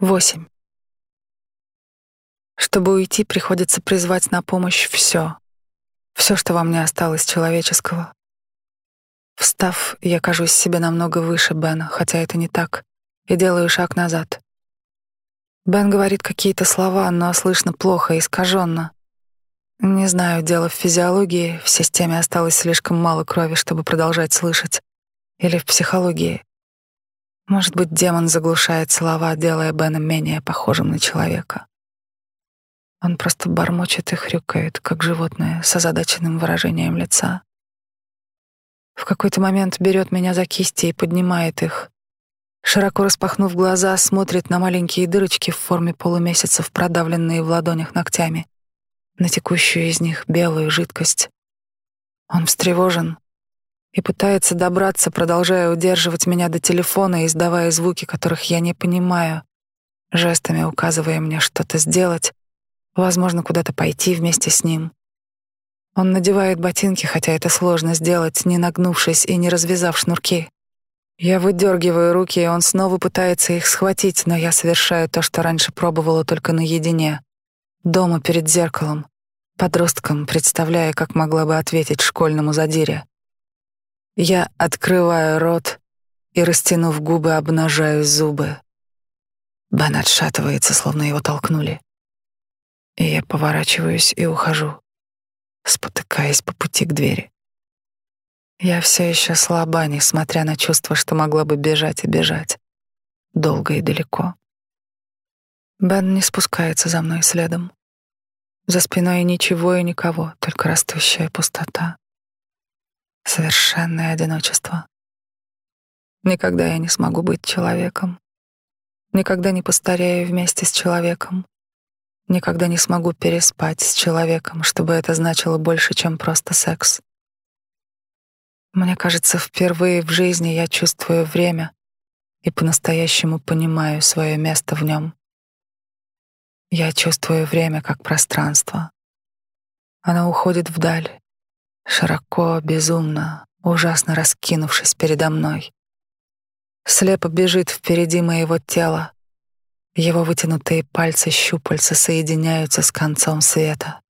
Восемь. Чтобы уйти, приходится призвать на помощь все, все, что во мне осталось человеческого. Встав, я кажусь себе намного выше Бена, хотя это не так, и делаю шаг назад. Бен говорит какие-то слова, но слышно плохо, искаженно. Не знаю, дело в физиологии, в системе осталось слишком мало крови, чтобы продолжать слышать, или в психологии. Может быть, демон заглушает слова, делая Бена менее похожим на человека. Он просто бормочет и хрюкает, как животное, с озадаченным выражением лица. В какой-то момент берет меня за кисти и поднимает их. Широко распахнув глаза, смотрит на маленькие дырочки в форме полумесяцев, продавленные в ладонях ногтями, на текущую из них белую жидкость. Он встревожен и пытается добраться, продолжая удерживать меня до телефона, издавая звуки, которых я не понимаю, жестами указывая мне что-то сделать, возможно, куда-то пойти вместе с ним. Он надевает ботинки, хотя это сложно сделать, не нагнувшись и не развязав шнурки. Я выдергиваю руки, и он снова пытается их схватить, но я совершаю то, что раньше пробовала только наедине. Дома перед зеркалом, подростком, представляя, как могла бы ответить школьному задире. Я открываю рот и, растянув губы, обнажаю зубы. Бен отшатывается, словно его толкнули. И я поворачиваюсь и ухожу спотыкаясь по пути к двери. Я все еще слаба, несмотря на чувство, что могла бы бежать и бежать. Долго и далеко. Бен не спускается за мной следом. За спиной ничего и никого, только растущая пустота. Совершенное одиночество. Никогда я не смогу быть человеком. Никогда не постарею вместе с человеком. Никогда не смогу переспать с человеком, чтобы это значило больше, чем просто секс. Мне кажется, впервые в жизни я чувствую время и по-настоящему понимаю свое место в нем. Я чувствую время как пространство. Оно уходит вдаль, широко, безумно, ужасно раскинувшись передо мной. Слепо бежит впереди моего тела, его вытянутые пальцы-щупальца соединяются с концом света,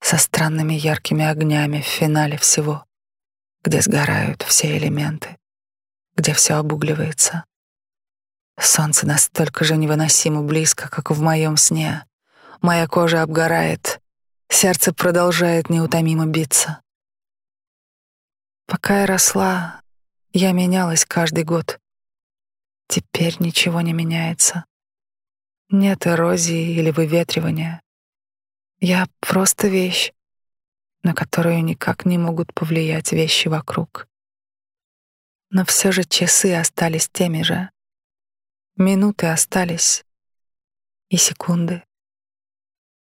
со странными яркими огнями в финале всего, где сгорают все элементы, где все обугливается. Солнце настолько же невыносимо близко, как в моем сне. Моя кожа обгорает, сердце продолжает неутомимо биться. Пока я росла, я менялась каждый год. Теперь ничего не меняется. Нет эрозии или выветривания. Я просто вещь, на которую никак не могут повлиять вещи вокруг. Но все же часы остались теми же. Минуты остались. И секунды.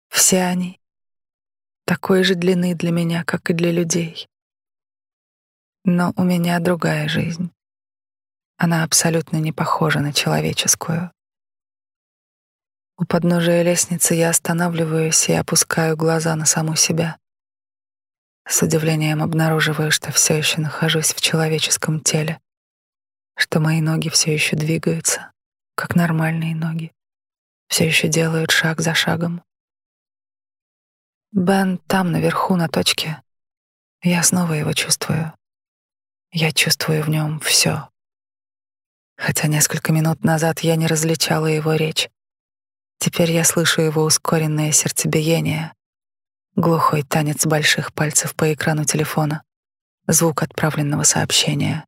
Все они такой же длины для меня, как и для людей. Но у меня другая жизнь. Она абсолютно не похожа на человеческую. У подножия лестницы я останавливаюсь и опускаю глаза на саму себя. С удивлением обнаруживаю, что все еще нахожусь в человеческом теле, что мои ноги все еще двигаются, как нормальные ноги, все еще делают шаг за шагом. Бен там, наверху, на точке. Я снова его чувствую. Я чувствую в нем все. Хотя несколько минут назад я не различала его речь. Теперь я слышу его ускоренное сердцебиение, глухой танец больших пальцев по экрану телефона, звук отправленного сообщения.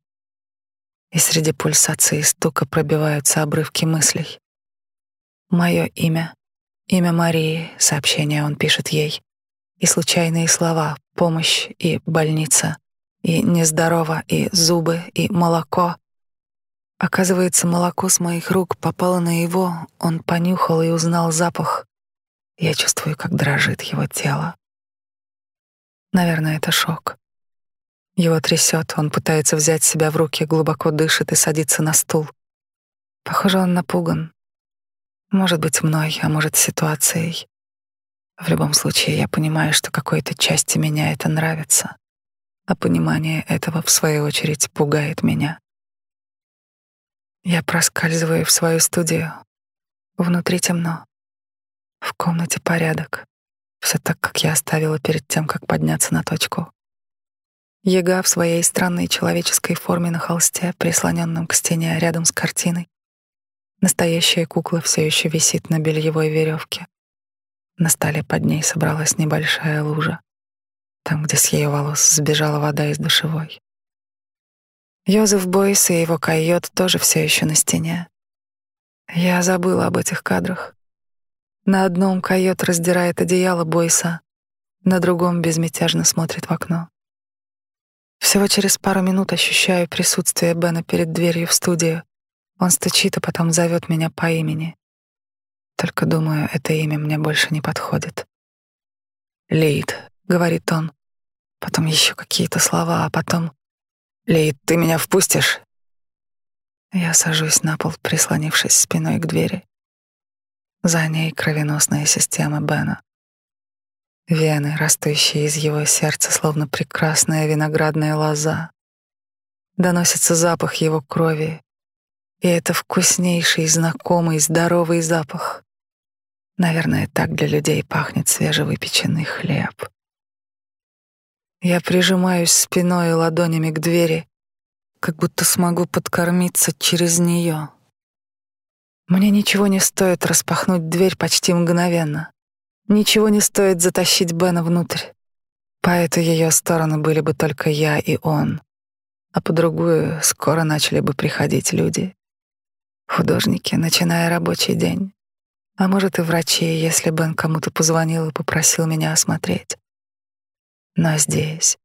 И среди пульсации и стука пробиваются обрывки мыслей. Мое имя, имя Марии, сообщение он пишет ей, и случайные слова «помощь» и «больница», и «нездорово», и «зубы», и «молоко», Оказывается, молоко с моих рук попало на его, он понюхал и узнал запах. Я чувствую, как дрожит его тело. Наверное, это шок. Его трясет, он пытается взять себя в руки, глубоко дышит и садится на стул. Похоже, он напуган. Может быть, мной, а может, ситуацией. В любом случае, я понимаю, что какой-то части меня это нравится, а понимание этого, в свою очередь, пугает меня. Я проскальзываю в свою студию. Внутри темно. В комнате порядок. Все так, как я оставила перед тем, как подняться на точку. Яга в своей странной человеческой форме на холсте, прислоненном к стене рядом с картиной. Настоящая кукла все еще висит на бельевой веревке. На столе под ней собралась небольшая лужа, там, где с ее волос сбежала вода из душевой. Йозеф Бойс и его койот тоже все еще на стене. Я забыла об этих кадрах. На одном койот раздирает одеяло Бойса, на другом безмятежно смотрит в окно. Всего через пару минут ощущаю присутствие Бена перед дверью в студию. Он стучит, а потом зовет меня по имени. Только думаю, это имя мне больше не подходит. «Лейд», — говорит он. Потом еще какие-то слова, а потом Лейд, ты меня впустишь? Я сажусь на пол, прислонившись спиной к двери. За ней кровеносная система Бена. Вены, растущие из его сердца, словно прекрасная виноградная лоза. Доносится запах его крови, и это вкуснейший, знакомый, здоровый запах. Наверное, так для людей пахнет свежевыпеченный хлеб. Я прижимаюсь спиной и ладонями к двери, как будто смогу подкормиться через нее. Мне ничего не стоит распахнуть дверь почти мгновенно. Ничего не стоит затащить Бена внутрь. По эту ее сторону были бы только я и он, а по другую скоро начали бы приходить люди. Художники, начиная рабочий день. А может и врачи, если Бен кому-то позвонил и попросил меня осмотреть. Но здесь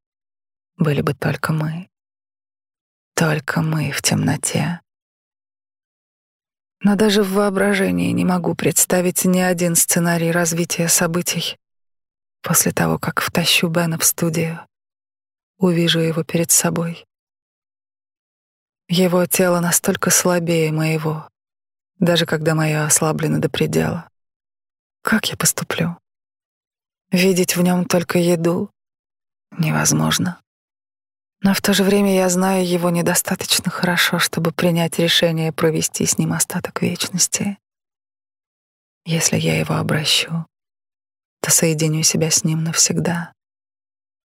были бы только мы. Только мы в темноте. Но даже в воображении не могу представить ни один сценарий развития событий после того, как втащу Бена в студию, увижу его перед собой. Его тело настолько слабее моего, даже когда мое ослаблено до предела. Как я поступлю? Видеть в нем только еду, невозможно. Но в то же время я знаю его недостаточно хорошо, чтобы принять решение провести с ним остаток вечности. Если я его обращу, то соединю себя с ним навсегда.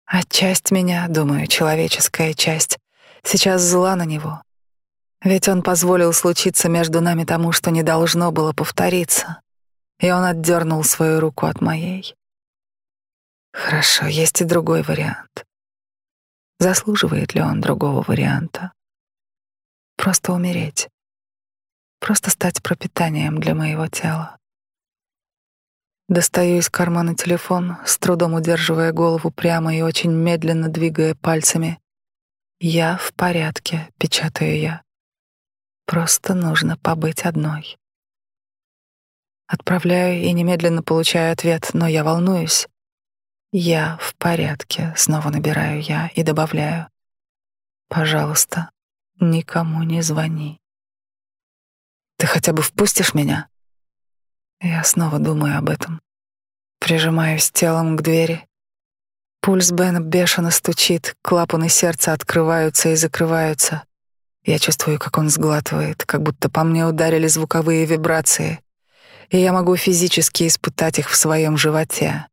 А часть меня, думаю, человеческая часть, сейчас зла на него. Ведь он позволил случиться между нами тому, что не должно было повториться, и он отдернул свою руку от моей. Хорошо, есть и другой вариант. Заслуживает ли он другого варианта? Просто умереть. Просто стать пропитанием для моего тела. Достаю из кармана телефон, с трудом удерживая голову прямо и очень медленно двигая пальцами. «Я в порядке», — печатаю я. «Просто нужно побыть одной». Отправляю и немедленно получаю ответ, но я волнуюсь. Я в порядке, снова набираю я и добавляю. Пожалуйста, никому не звони. Ты хотя бы впустишь меня? Я снова думаю об этом. Прижимаюсь телом к двери. Пульс Бена бешено стучит, клапаны сердца открываются и закрываются. Я чувствую, как он сглатывает, как будто по мне ударили звуковые вибрации, и я могу физически испытать их в своем животе.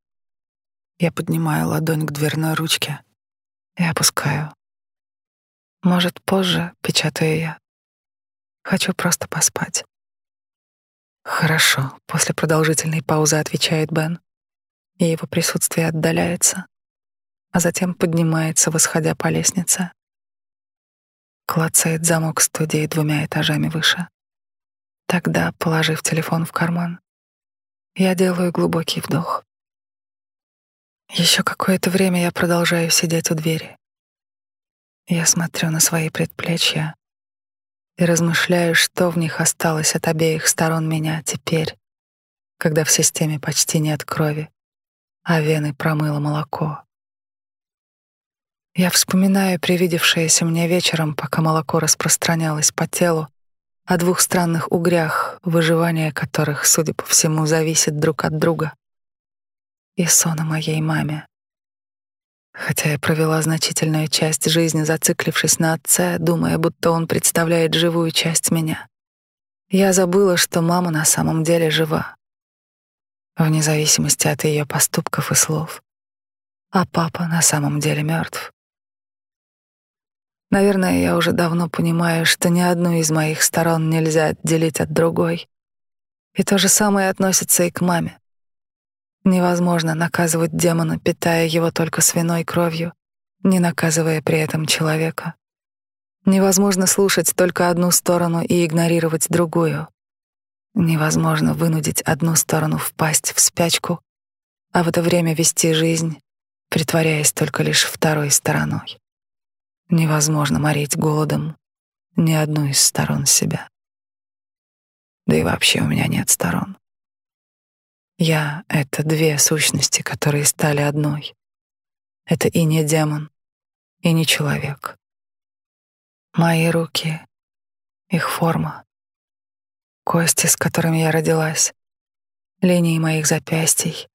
Я поднимаю ладонь к дверной ручке и опускаю. Может, позже, печатаю я. Хочу просто поспать. Хорошо, после продолжительной паузы отвечает Бен, и его присутствие отдаляется, а затем поднимается, восходя по лестнице. Клацает замок студии двумя этажами выше. Тогда, положив телефон в карман, я делаю глубокий вдох. Еще какое-то время я продолжаю сидеть у двери. Я смотрю на свои предплечья и размышляю, что в них осталось от обеих сторон меня теперь, когда в системе почти нет крови, а вены промыло молоко. Я вспоминаю привидевшееся мне вечером, пока молоко распространялось по телу, о двух странных угрях, выживание которых, судя по всему, зависит друг от друга и сон моей маме. Хотя я провела значительную часть жизни, зациклившись на отце, думая, будто он представляет живую часть меня. Я забыла, что мама на самом деле жива, вне зависимости от ее поступков и слов, а папа на самом деле мертв. Наверное, я уже давно понимаю, что ни одну из моих сторон нельзя отделить от другой. И то же самое относится и к маме. Невозможно наказывать демона, питая его только свиной кровью, не наказывая при этом человека. Невозможно слушать только одну сторону и игнорировать другую. Невозможно вынудить одну сторону впасть в спячку, а в это время вести жизнь, притворяясь только лишь второй стороной. Невозможно морить голодом ни одну из сторон себя. Да и вообще у меня нет сторон. Я — это две сущности, которые стали одной. Это и не демон, и не человек. Мои руки, их форма, кости, с которыми я родилась, линии моих запястий.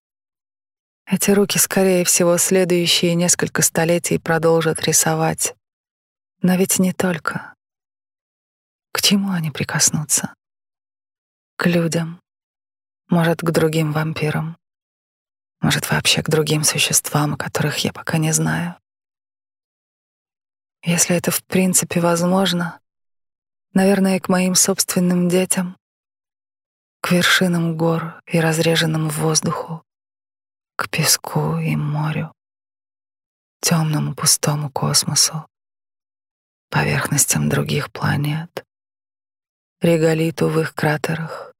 Эти руки, скорее всего, следующие несколько столетий продолжат рисовать но ведь не только. К чему они прикоснутся? К людям. Может, к другим вампирам. Может, вообще к другим существам, о которых я пока не знаю. Если это в принципе возможно, наверное, к моим собственным детям, к вершинам гор и разреженному воздуху, к песку и морю, темному пустому космосу, поверхностям других планет, реголиту в их кратерах,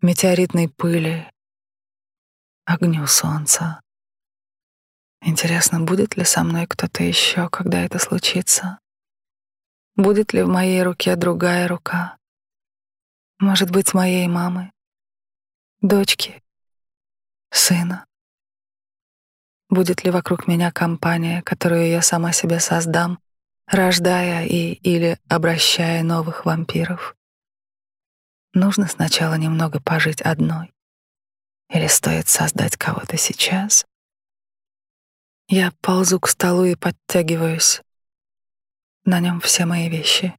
метеоритной пыли, огню солнца. Интересно, будет ли со мной кто-то еще, когда это случится? Будет ли в моей руке другая рука? Может быть, моей мамы, дочки, сына? Будет ли вокруг меня компания, которую я сама себе создам, рождая и или обращая новых вампиров. Нужно сначала немного пожить одной. Или стоит создать кого-то сейчас? Я ползу к столу и подтягиваюсь. На нем все мои вещи.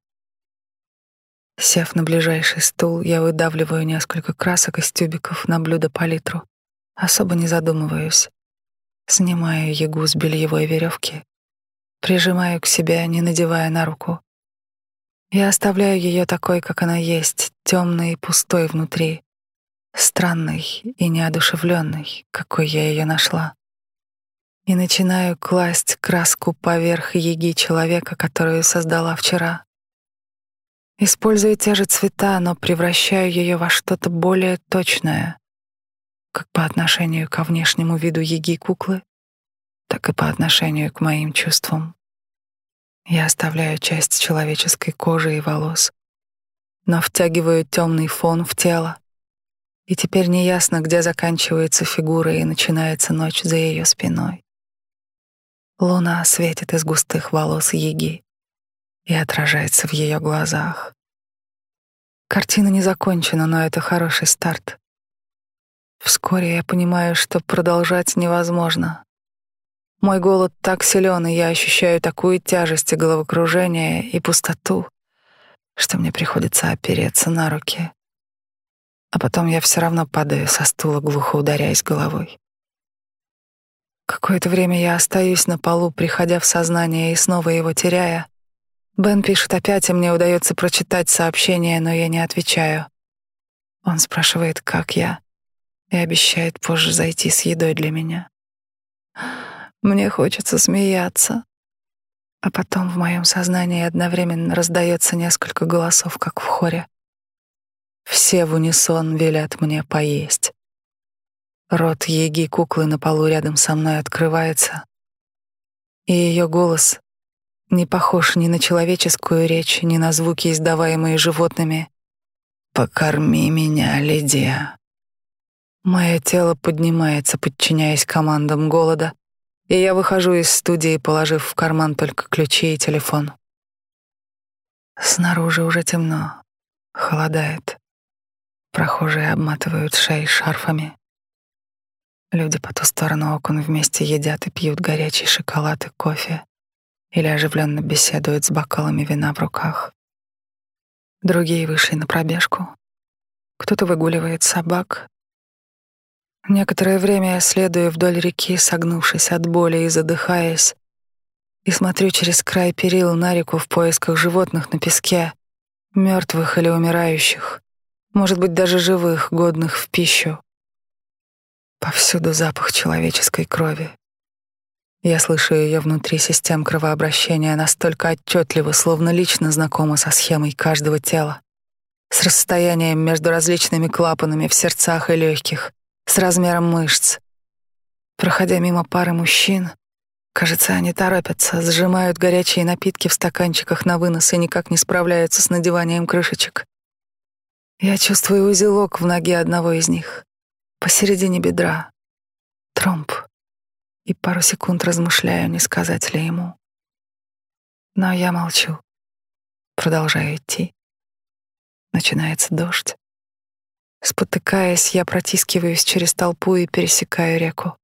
Сев на ближайший стул, я выдавливаю несколько красок из тюбиков на блюдо палитру. Особо не задумываюсь. Снимаю ягу с бельевой веревки прижимаю к себе, не надевая на руку. Я оставляю ее такой, как она есть, темной и пустой внутри, странной и неодушевленной, какой я ее нашла. И начинаю класть краску поверх еги человека, которую создала вчера. Использую те же цвета, но превращаю ее во что-то более точное, как по отношению ко внешнему виду еги куклы, так и по отношению к моим чувствам. Я оставляю часть человеческой кожи и волос, но втягиваю темный фон в тело, и теперь неясно, где заканчивается фигура и начинается ночь за ее спиной. Луна светит из густых волос Еги и отражается в ее глазах. Картина не закончена, но это хороший старт. Вскоре я понимаю, что продолжать невозможно. Мой голод так силен, и я ощущаю такую тяжесть и головокружение и пустоту, что мне приходится опереться на руки. А потом я все равно падаю со стула, глухо ударяясь головой. Какое-то время я остаюсь на полу, приходя в сознание и снова его теряя. Бен пишет опять, и мне удается прочитать сообщение, но я не отвечаю. Он спрашивает, как я, и обещает позже зайти с едой для меня. Мне хочется смеяться. А потом в моем сознании одновременно раздается несколько голосов, как в хоре. Все в унисон велят мне поесть. Рот еги куклы на полу рядом со мной открывается, и ее голос не похож ни на человеческую речь, ни на звуки, издаваемые животными. «Покорми меня, Лидия». Мое тело поднимается, подчиняясь командам голода, и я выхожу из студии, положив в карман только ключи и телефон. Снаружи уже темно, холодает. Прохожие обматывают шеи шарфами. Люди по ту сторону окон вместе едят и пьют горячий шоколад и кофе или оживленно беседуют с бокалами вина в руках. Другие вышли на пробежку. Кто-то выгуливает собак. Некоторое время я следую вдоль реки, согнувшись от боли и задыхаясь, и смотрю через край перил на реку в поисках животных на песке, мертвых или умирающих, может быть, даже живых, годных в пищу. Повсюду запах человеческой крови. Я слышу ее внутри систем кровообращения настолько отчетливо, словно лично знакома со схемой каждого тела, с расстоянием между различными клапанами в сердцах и легких, с размером мышц. Проходя мимо пары мужчин, кажется, они торопятся, сжимают горячие напитки в стаканчиках на вынос и никак не справляются с надеванием крышечек. Я чувствую узелок в ноге одного из них, посередине бедра, тромб, и пару секунд размышляю, не сказать ли ему. Но я молчу, продолжаю идти. Начинается дождь. Спотыкаясь, я протискиваюсь через толпу и пересекаю реку.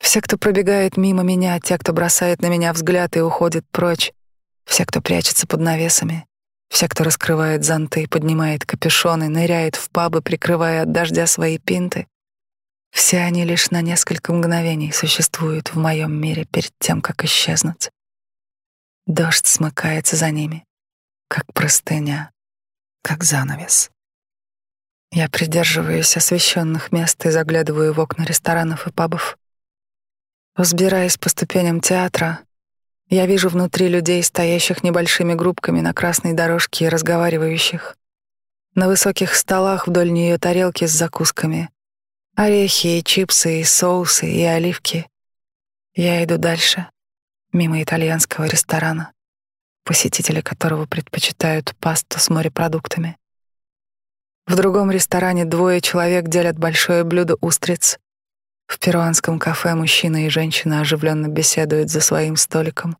Все, кто пробегает мимо меня, те, кто бросает на меня взгляд и уходит прочь, все, кто прячется под навесами, все, кто раскрывает зонты, поднимает капюшоны, ныряет в пабы, прикрывая от дождя свои пинты, все они лишь на несколько мгновений существуют в моем мире перед тем, как исчезнуть. Дождь смыкается за ними, как простыня, как занавес. Я придерживаюсь освещенных мест и заглядываю в окна ресторанов и пабов. Взбираясь по ступеням театра, я вижу внутри людей, стоящих небольшими группками на красной дорожке и разговаривающих. На высоких столах вдоль нее тарелки с закусками, орехи и чипсы и соусы и оливки. Я иду дальше, мимо итальянского ресторана, посетители которого предпочитают пасту с морепродуктами. В другом ресторане двое человек делят большое блюдо устриц. В перуанском кафе мужчина и женщина оживленно беседуют за своим столиком.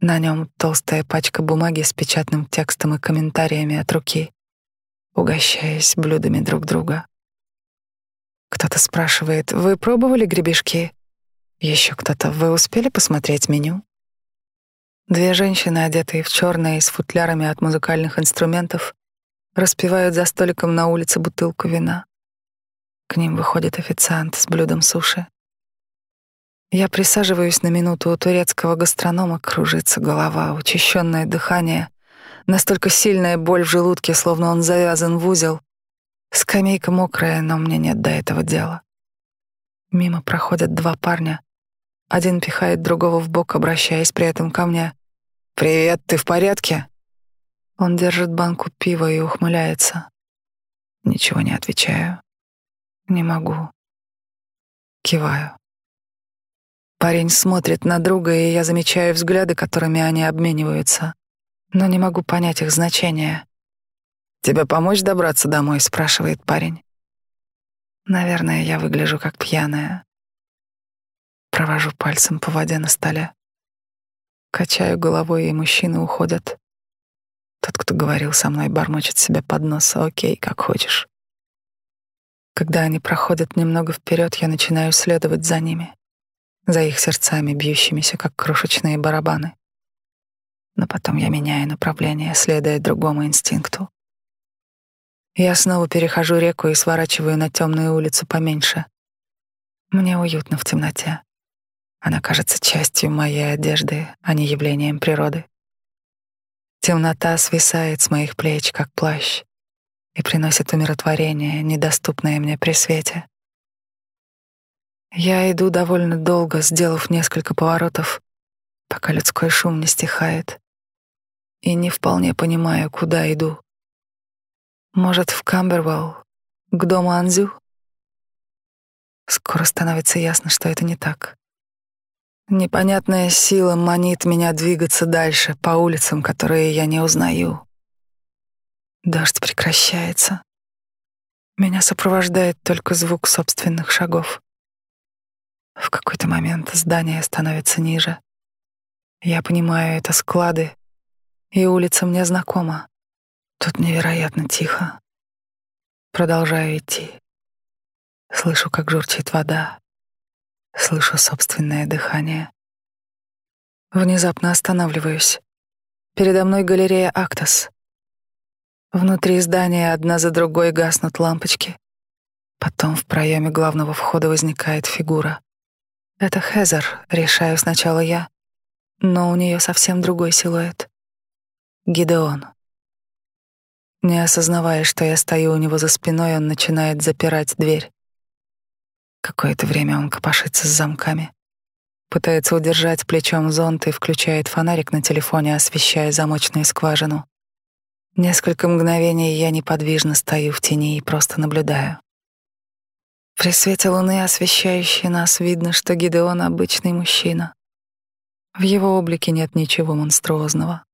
На нем толстая пачка бумаги с печатным текстом и комментариями от руки, угощаясь блюдами друг друга. Кто-то спрашивает, вы пробовали гребешки? Еще кто-то, вы успели посмотреть меню? Две женщины, одетые в черное и с футлярами от музыкальных инструментов, распивают за столиком на улице бутылку вина. К ним выходит официант с блюдом суши. Я присаживаюсь на минуту у турецкого гастронома, кружится голова, учащенное дыхание, настолько сильная боль в желудке, словно он завязан в узел. Скамейка мокрая, но мне нет до этого дела. Мимо проходят два парня. Один пихает другого в бок, обращаясь при этом ко мне. «Привет, ты в порядке?» Он держит банку пива и ухмыляется. Ничего не отвечаю. Не могу. Киваю. Парень смотрит на друга, и я замечаю взгляды, которыми они обмениваются, но не могу понять их значение. «Тебе помочь добраться домой?» — спрашивает парень. Наверное, я выгляжу как пьяная. Провожу пальцем по воде на столе. Качаю головой, и мужчины уходят. Тот, кто говорил со мной, бормочет себе под нос. Окей, как хочешь. Когда они проходят немного вперед, я начинаю следовать за ними, за их сердцами, бьющимися, как крошечные барабаны. Но потом я меняю направление, следуя другому инстинкту. Я снова перехожу реку и сворачиваю на темную улицу поменьше. Мне уютно в темноте. Она кажется частью моей одежды, а не явлением природы. Темнота свисает с моих плеч, как плащ, и приносит умиротворение, недоступное мне при свете. Я иду довольно долго, сделав несколько поворотов, пока людской шум не стихает, и не вполне понимаю, куда иду. Может, в Камбервелл, к дому Анзю? Скоро становится ясно, что это не так. Непонятная сила манит меня двигаться дальше по улицам, которые я не узнаю. Дождь прекращается. Меня сопровождает только звук собственных шагов. В какой-то момент здание становится ниже. Я понимаю, это склады, и улица мне знакома. Тут невероятно тихо. Продолжаю идти. Слышу, как журчит вода. Слышу собственное дыхание. Внезапно останавливаюсь. Передо мной галерея Актас. Внутри здания одна за другой гаснут лампочки. Потом в проеме главного входа возникает фигура. Это Хезер, решаю сначала я, но у нее совсем другой силуэт. Гидеон. Не осознавая, что я стою у него за спиной, он начинает запирать дверь. Какое-то время он копошится с замками, пытается удержать плечом зонт и включает фонарик на телефоне, освещая замочную скважину. Несколько мгновений я неподвижно стою в тени и просто наблюдаю. При свете луны, освещающей нас, видно, что Гидеон — обычный мужчина. В его облике нет ничего монструозного.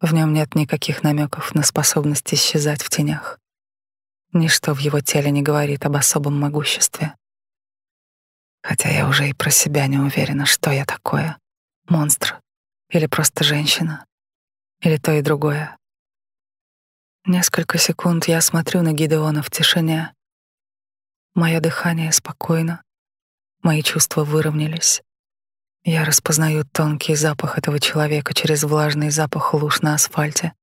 В нем нет никаких намеков на способность исчезать в тенях. Ничто в его теле не говорит об особом могуществе. Хотя я уже и про себя не уверена, что я такое. Монстр или просто женщина. Или то и другое. Несколько секунд я смотрю на Гидеона в тишине. Мое дыхание спокойно, мои чувства выровнялись. Я распознаю тонкий запах этого человека через влажный запах луж на асфальте.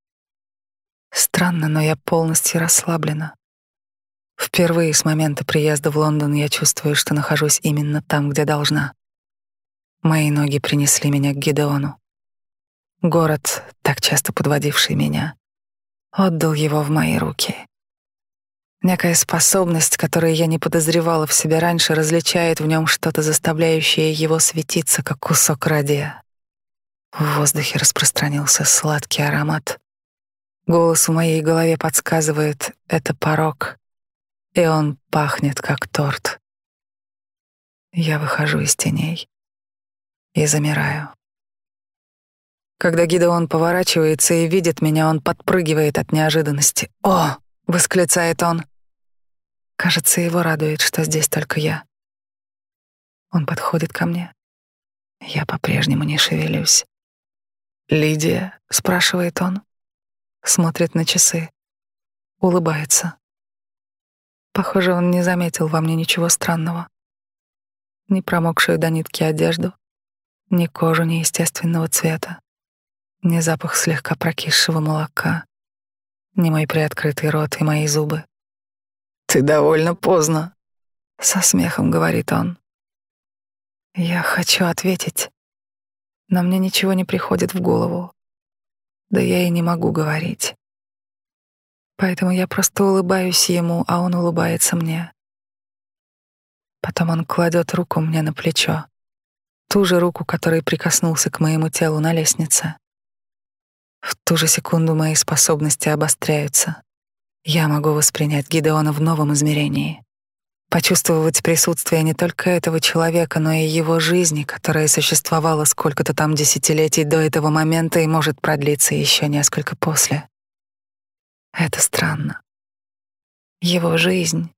Странно, но я полностью расслаблена. Впервые с момента приезда в Лондон я чувствую, что нахожусь именно там, где должна. Мои ноги принесли меня к Гидеону. Город, так часто подводивший меня, отдал его в мои руки. Некая способность, которую я не подозревала в себе раньше, различает в нем что-то, заставляющее его светиться, как кусок радия. В воздухе распространился сладкий аромат. Голос в моей голове подсказывает — это порог, и он пахнет, как торт. Я выхожу из теней и замираю. Когда Гидеон поворачивается и видит меня, он подпрыгивает от неожиданности. «О!» — восклицает он. Кажется, его радует, что здесь только я. Он подходит ко мне. Я по-прежнему не шевелюсь. «Лидия?» — спрашивает он. Смотрит на часы. Улыбается. Похоже, он не заметил во мне ничего странного. Ни промокшую до нитки одежду, ни кожу неестественного цвета ни запах слегка прокисшего молока, ни мой приоткрытый рот и мои зубы. «Ты довольно поздно», — со смехом говорит он. Я хочу ответить, но мне ничего не приходит в голову. Да я и не могу говорить. Поэтому я просто улыбаюсь ему, а он улыбается мне. Потом он кладет руку мне на плечо, ту же руку, которой прикоснулся к моему телу на лестнице. В ту же секунду мои способности обостряются. Я могу воспринять Гидеона в новом измерении, почувствовать присутствие не только этого человека, но и его жизни, которая существовала сколько-то там десятилетий до этого момента и может продлиться еще несколько после. Это странно. Его жизнь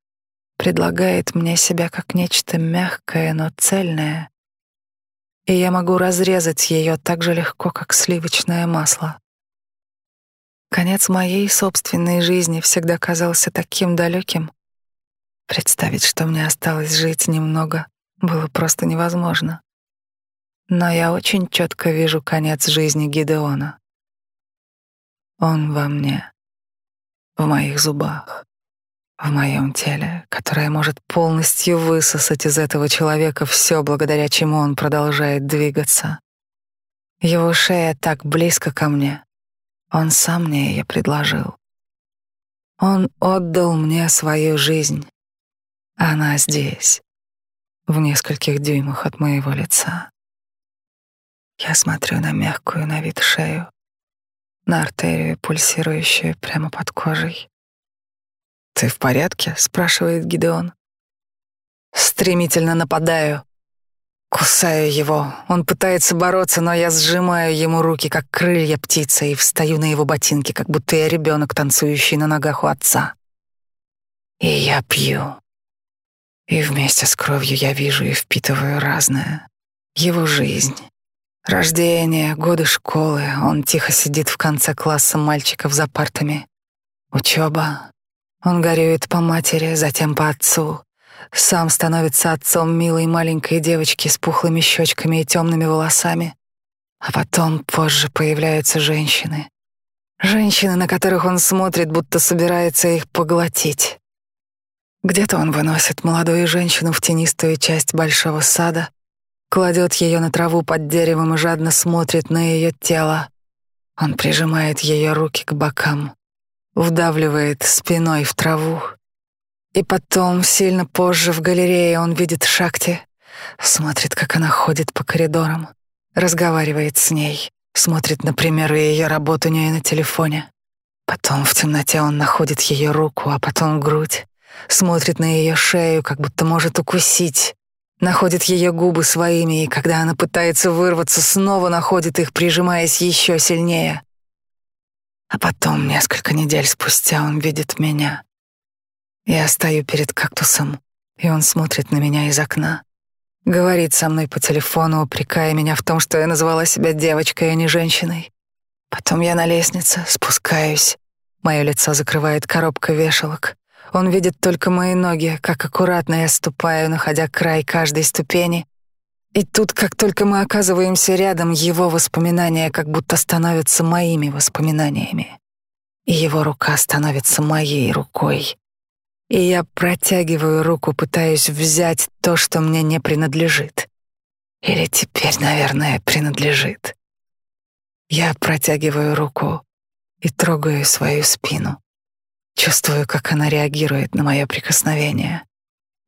предлагает мне себя как нечто мягкое, но цельное, и я могу разрезать ее так же легко, как сливочное масло. Конец моей собственной жизни всегда казался таким далеким. Представить, что мне осталось жить немного, было просто невозможно. Но я очень четко вижу конец жизни Гидеона. Он во мне, в моих зубах, в моем теле, которое может полностью высосать из этого человека все, благодаря чему он продолжает двигаться. Его шея так близко ко мне, он сам мне ее предложил. Он отдал мне свою жизнь. Она здесь, в нескольких дюймах от моего лица. Я смотрю на мягкую на вид шею, на артерию, пульсирующую прямо под кожей. «Ты в порядке?» — спрашивает Гидеон. «Стремительно нападаю», Кусаю его. Он пытается бороться, но я сжимаю ему руки, как крылья птицы, и встаю на его ботинки, как будто я ребенок, танцующий на ногах у отца. И я пью. И вместе с кровью я вижу и впитываю разное. Его жизнь. Рождение, годы школы. Он тихо сидит в конце класса мальчиков за партами. Учеба. Он горюет по матери, затем по отцу. Сам становится отцом милой маленькой девочки с пухлыми щечками и темными волосами. А потом позже появляются женщины. Женщины, на которых он смотрит, будто собирается их поглотить. Где-то он выносит молодую женщину в тенистую часть большого сада, кладет ее на траву под деревом и жадно смотрит на ее тело. Он прижимает ее руки к бокам, вдавливает спиной в траву. И потом, сильно позже в галерее, он видит Шакти, смотрит, как она ходит по коридорам, разговаривает с ней, смотрит на примеры ее работ у нее на телефоне. Потом в темноте он находит ее руку, а потом грудь, смотрит на ее шею, как будто может укусить, находит ее губы своими, и когда она пытается вырваться, снова находит их, прижимаясь еще сильнее. А потом, несколько недель спустя, он видит меня. Я стою перед кактусом, и он смотрит на меня из окна. Говорит со мной по телефону, упрекая меня в том, что я назвала себя девочкой, а не женщиной. Потом я на лестнице, спускаюсь. Мое лицо закрывает коробка вешалок. Он видит только мои ноги, как аккуратно я ступаю, находя край каждой ступени. И тут, как только мы оказываемся рядом, его воспоминания как будто становятся моими воспоминаниями. И его рука становится моей рукой. И я протягиваю руку, пытаюсь взять то, что мне не принадлежит. Или теперь, наверное, принадлежит. Я протягиваю руку и трогаю свою спину. Чувствую, как она реагирует на мое прикосновение.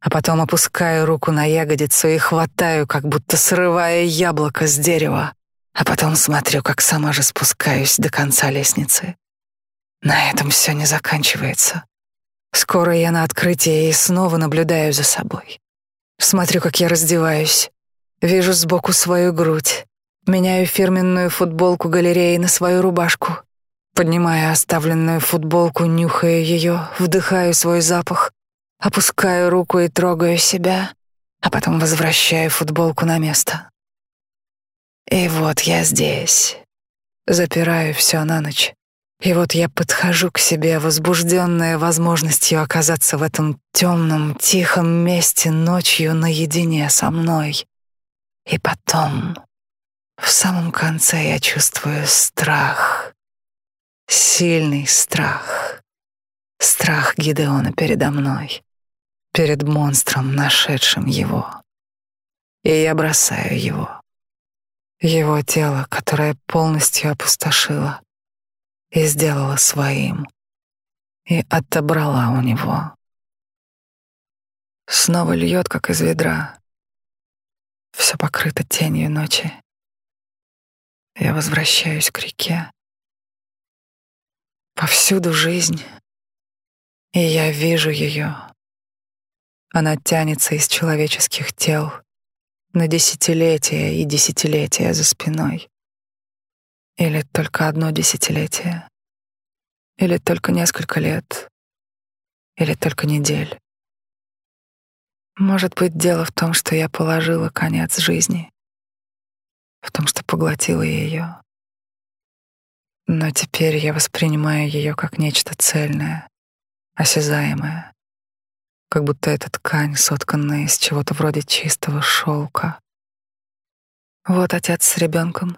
А потом опускаю руку на ягодицу и хватаю, как будто срывая яблоко с дерева. А потом смотрю, как сама же спускаюсь до конца лестницы. На этом все не заканчивается. Скоро я на открытии и снова наблюдаю за собой. Смотрю, как я раздеваюсь. Вижу сбоку свою грудь. Меняю фирменную футболку галереи на свою рубашку. Поднимая оставленную футболку, нюхаю ее, вдыхаю свой запах, опускаю руку и трогаю себя, а потом возвращаю футболку на место. И вот я здесь. Запираю все на ночь. И вот я подхожу к себе, возбужденная возможностью оказаться в этом темном, тихом месте ночью наедине со мной. И потом, в самом конце, я чувствую страх Сильный страх. Страх Гидеона передо мной, перед монстром, нашедшим его. И я бросаю его. Его тело, которое полностью опустошило и сделала своим, и отобрала у него. Снова льет, как из ведра. Все покрыто тенью ночи. Я возвращаюсь к реке. Повсюду жизнь, и я вижу ее. Она тянется из человеческих тел на десятилетия и десятилетия за спиной. Или только одно десятилетие, или только несколько лет, или только недель. Может быть, дело в том, что я положила конец жизни, в том, что поглотила ее. Но теперь я воспринимаю ее как нечто цельное, осязаемое, как будто это ткань, сотканная из чего-то вроде чистого шелка. Вот отец с ребенком.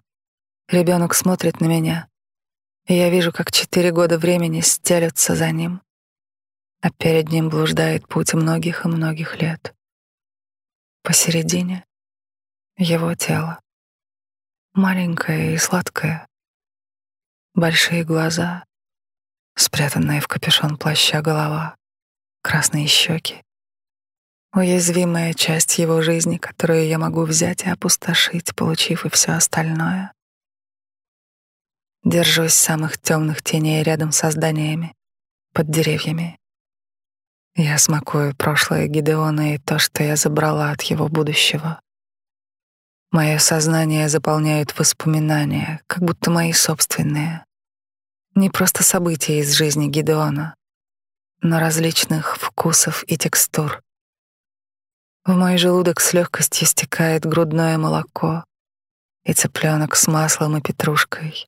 Ребенок смотрит на меня, и я вижу, как четыре года времени стелются за ним, а перед ним блуждает путь многих и многих лет. Посередине его тело, маленькое и сладкое, Большие глаза, спрятанная в капюшон плаща голова, красные щеки. Уязвимая часть его жизни, которую я могу взять и опустошить, получив и все остальное. Держусь самых темных теней рядом со зданиями, под деревьями. Я смакую прошлое Гидеона и то, что я забрала от его будущего. Мое сознание заполняют воспоминания, как будто мои собственные. Не просто события из жизни Гидеона, но различных вкусов и текстур. В мой желудок с легкостью стекает грудное молоко и цыпленок с маслом и петрушкой,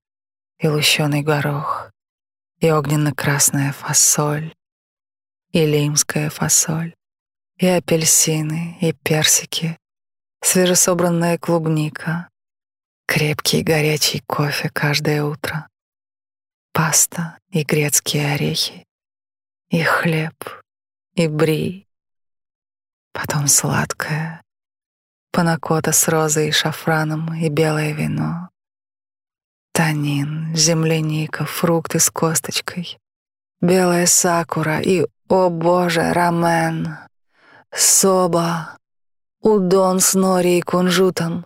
и лущеный горох, и огненно-красная фасоль, и лимская фасоль, и апельсины, и персики, свежесобранная клубника, крепкий горячий кофе каждое утро. паста и грецкие орехи, и хлеб, и бри. Потом сладкое, панакота с розой и шафраном, и белое вино. Танин, земляника, фрукты с косточкой, белая сакура и, о боже, рамен, соба, удон с нори и кунжутом,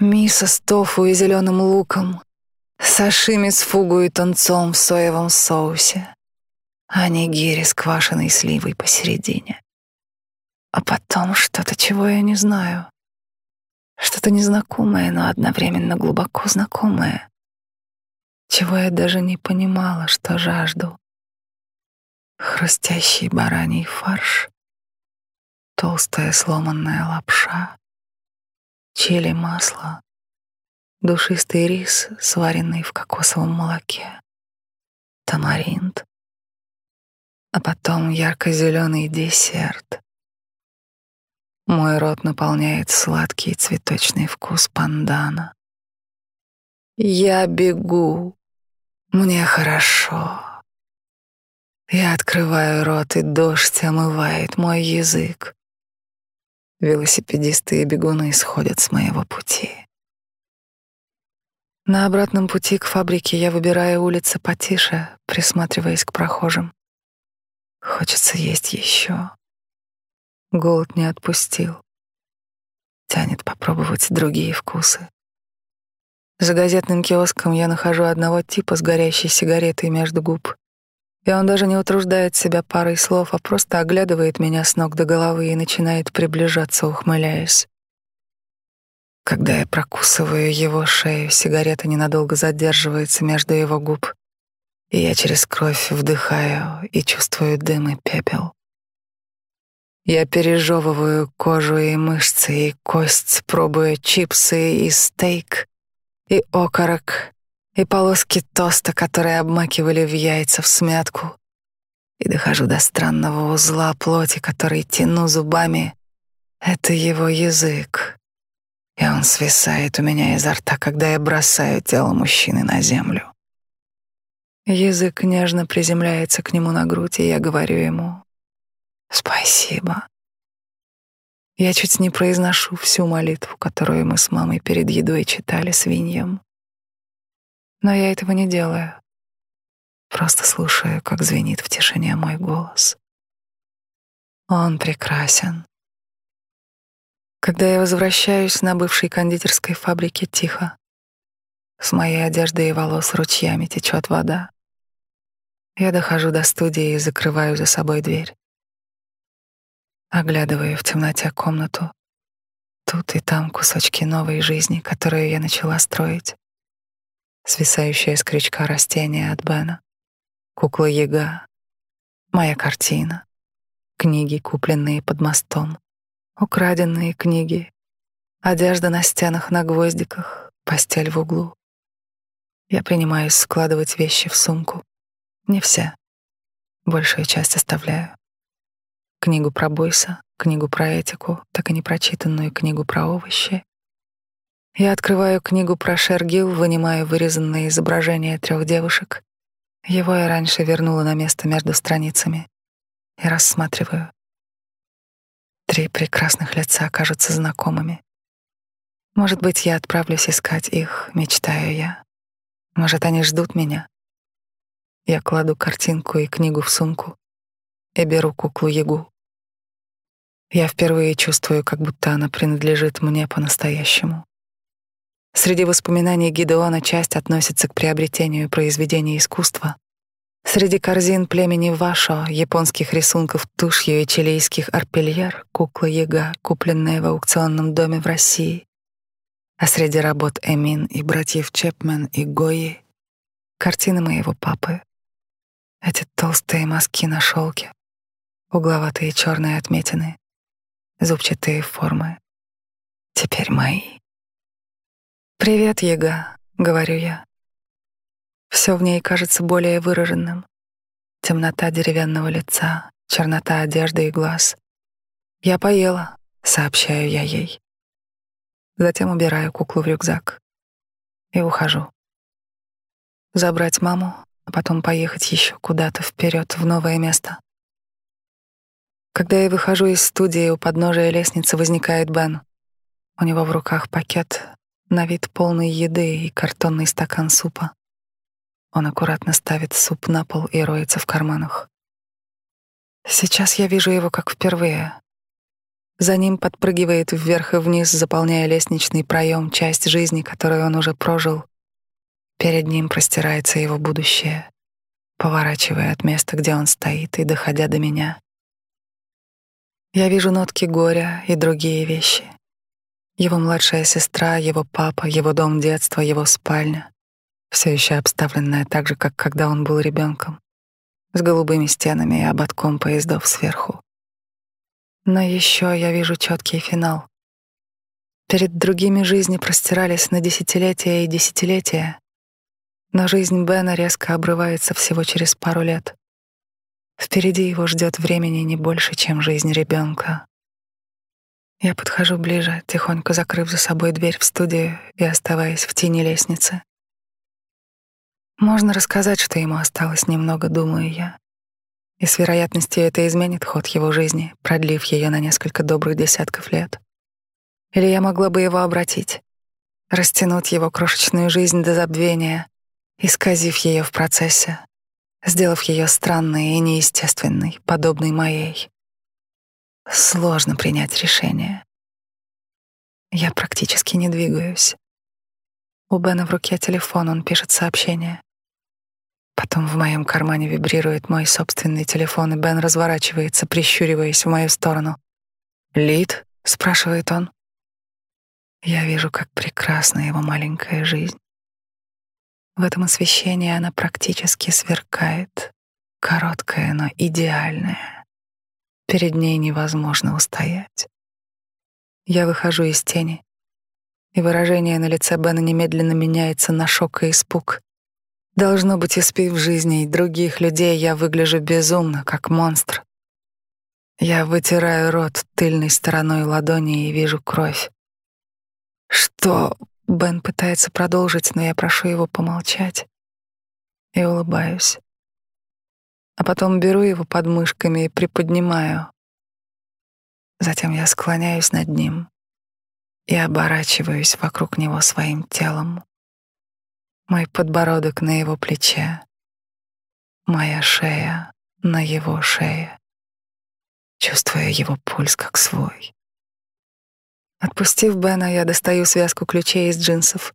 миса с тофу и зеленым луком, сашими с фугу и тунцом в соевом соусе, а нигири с квашеной сливой посередине. А потом что-то, чего я не знаю. Что-то незнакомое, но одновременно глубоко знакомое, чего я даже не понимала, что жажду. Хрустящий бараний фарш, толстая сломанная лапша, чили масло, душистый рис, сваренный в кокосовом молоке, тамаринт, а потом ярко-зеленый десерт. Мой рот наполняет сладкий цветочный вкус пандана. Я бегу, мне хорошо. Я открываю рот, и дождь омывает мой язык. Велосипедисты и бегуны исходят с моего пути. На обратном пути к фабрике я выбираю улицы потише, присматриваясь к прохожим. Хочется есть еще. Голод не отпустил. Тянет попробовать другие вкусы. За газетным киоском я нахожу одного типа с горящей сигаретой между губ. И он даже не утруждает себя парой слов, а просто оглядывает меня с ног до головы и начинает приближаться, ухмыляясь. Когда я прокусываю его шею, сигарета ненадолго задерживается между его губ, и я через кровь вдыхаю и чувствую дым и пепел. Я пережевываю кожу и мышцы, и кость, пробуя чипсы и стейк, и окорок, и полоски тоста, которые обмакивали в яйца в смятку, и дохожу до странного узла плоти, который тяну зубами. Это его язык, и он свисает у меня изо рта, когда я бросаю тело мужчины на землю. Язык нежно приземляется к нему на грудь, и я говорю ему «Спасибо». Я чуть не произношу всю молитву, которую мы с мамой перед едой читали свиньям. Но я этого не делаю. Просто слушаю, как звенит в тишине мой голос. Он прекрасен. Когда я возвращаюсь на бывшей кондитерской фабрике тихо, с моей одежды и волос ручьями течет вода. Я дохожу до студии и закрываю за собой дверь. Оглядываю в темноте комнату. Тут и там кусочки новой жизни, которую я начала строить. Свисающая с крючка растение от Бена, кукла Яга, моя картина, книги, купленные под мостом, украденные книги, одежда на стенах на гвоздиках, постель в углу. Я принимаюсь складывать вещи в сумку. Не все. Большую часть оставляю книгу про Бойса, книгу про этику, так и не прочитанную книгу про овощи. Я открываю книгу про Шергил, вынимаю вырезанное изображение трех девушек. Его я раньше вернула на место между страницами и рассматриваю. Три прекрасных лица кажутся знакомыми. Может быть, я отправлюсь искать их, мечтаю я. Может, они ждут меня. Я кладу картинку и книгу в сумку и беру куклу Ягу. Я впервые чувствую, как будто она принадлежит мне по-настоящему. Среди воспоминаний Гидеона часть относится к приобретению произведений искусства. Среди корзин племени Вашо, японских рисунков тушью и чилийских арпельер, кукла Яга, купленная в аукционном доме в России. А среди работ Эмин и братьев Чепмен и Гои — картины моего папы. Эти толстые мазки на шелке, угловатые черные отметины, зубчатые формы. Теперь мои. «Привет, Ега», — говорю я. Все в ней кажется более выраженным. Темнота деревянного лица, чернота одежды и глаз. «Я поела», — сообщаю я ей. Затем убираю куклу в рюкзак и ухожу. Забрать маму, а потом поехать еще куда-то вперед в новое место. Когда я выхожу из студии, у подножия лестницы возникает Бен. У него в руках пакет, на вид полный еды и картонный стакан супа. Он аккуратно ставит суп на пол и роется в карманах. Сейчас я вижу его как впервые. За ним подпрыгивает вверх и вниз, заполняя лестничный проем, часть жизни, которую он уже прожил. Перед ним простирается его будущее, поворачивая от места, где он стоит, и доходя до меня. Я вижу нотки горя и другие вещи. Его младшая сестра, его папа, его дом детства, его спальня, все еще обставленная так же, как когда он был ребенком, с голубыми стенами и ободком поездов сверху. Но еще я вижу четкий финал. Перед другими жизни простирались на десятилетия и десятилетия, но жизнь Бена резко обрывается всего через пару лет. Впереди его ждет времени не больше, чем жизнь ребенка. Я подхожу ближе, тихонько закрыв за собой дверь в студию и оставаясь в тени лестницы. Можно рассказать, что ему осталось немного, думаю я. И с вероятностью это изменит ход его жизни, продлив ее на несколько добрых десятков лет. Или я могла бы его обратить, растянуть его крошечную жизнь до забвения, исказив ее в процессе, сделав ее странной и неестественной, подобной моей. Сложно принять решение. Я практически не двигаюсь. У Бена в руке телефон, он пишет сообщение. Потом в моем кармане вибрирует мой собственный телефон, и Бен разворачивается, прищуриваясь в мою сторону. «Лид?» — спрашивает он. Я вижу, как прекрасна его маленькая жизнь. В этом освещении она практически сверкает, короткая, но идеальная. Перед ней невозможно устоять. Я выхожу из тени, и выражение на лице Бена немедленно меняется на шок и испуг. Должно быть, испив жизни других людей, я выгляжу безумно, как монстр. Я вытираю рот тыльной стороной ладони и вижу кровь. Что Бен пытается продолжить, но я прошу его помолчать и улыбаюсь. А потом беру его под мышками и приподнимаю. Затем я склоняюсь над ним и оборачиваюсь вокруг него своим телом. Мой подбородок на его плече, моя шея на его шее, чувствуя его пульс как свой. Отпустив Бена, я достаю связку ключей из джинсов,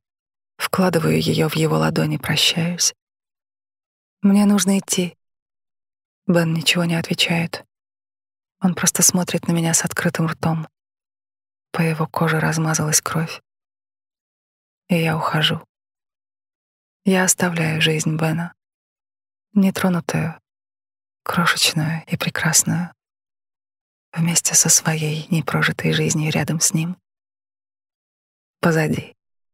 вкладываю ее в его ладони, прощаюсь. Мне нужно идти. Бен ничего не отвечает. Он просто смотрит на меня с открытым ртом. По его коже размазалась кровь. И я ухожу. Я оставляю жизнь Бена, нетронутую, крошечную и прекрасную, вместе со своей непрожитой жизнью рядом с ним, позади.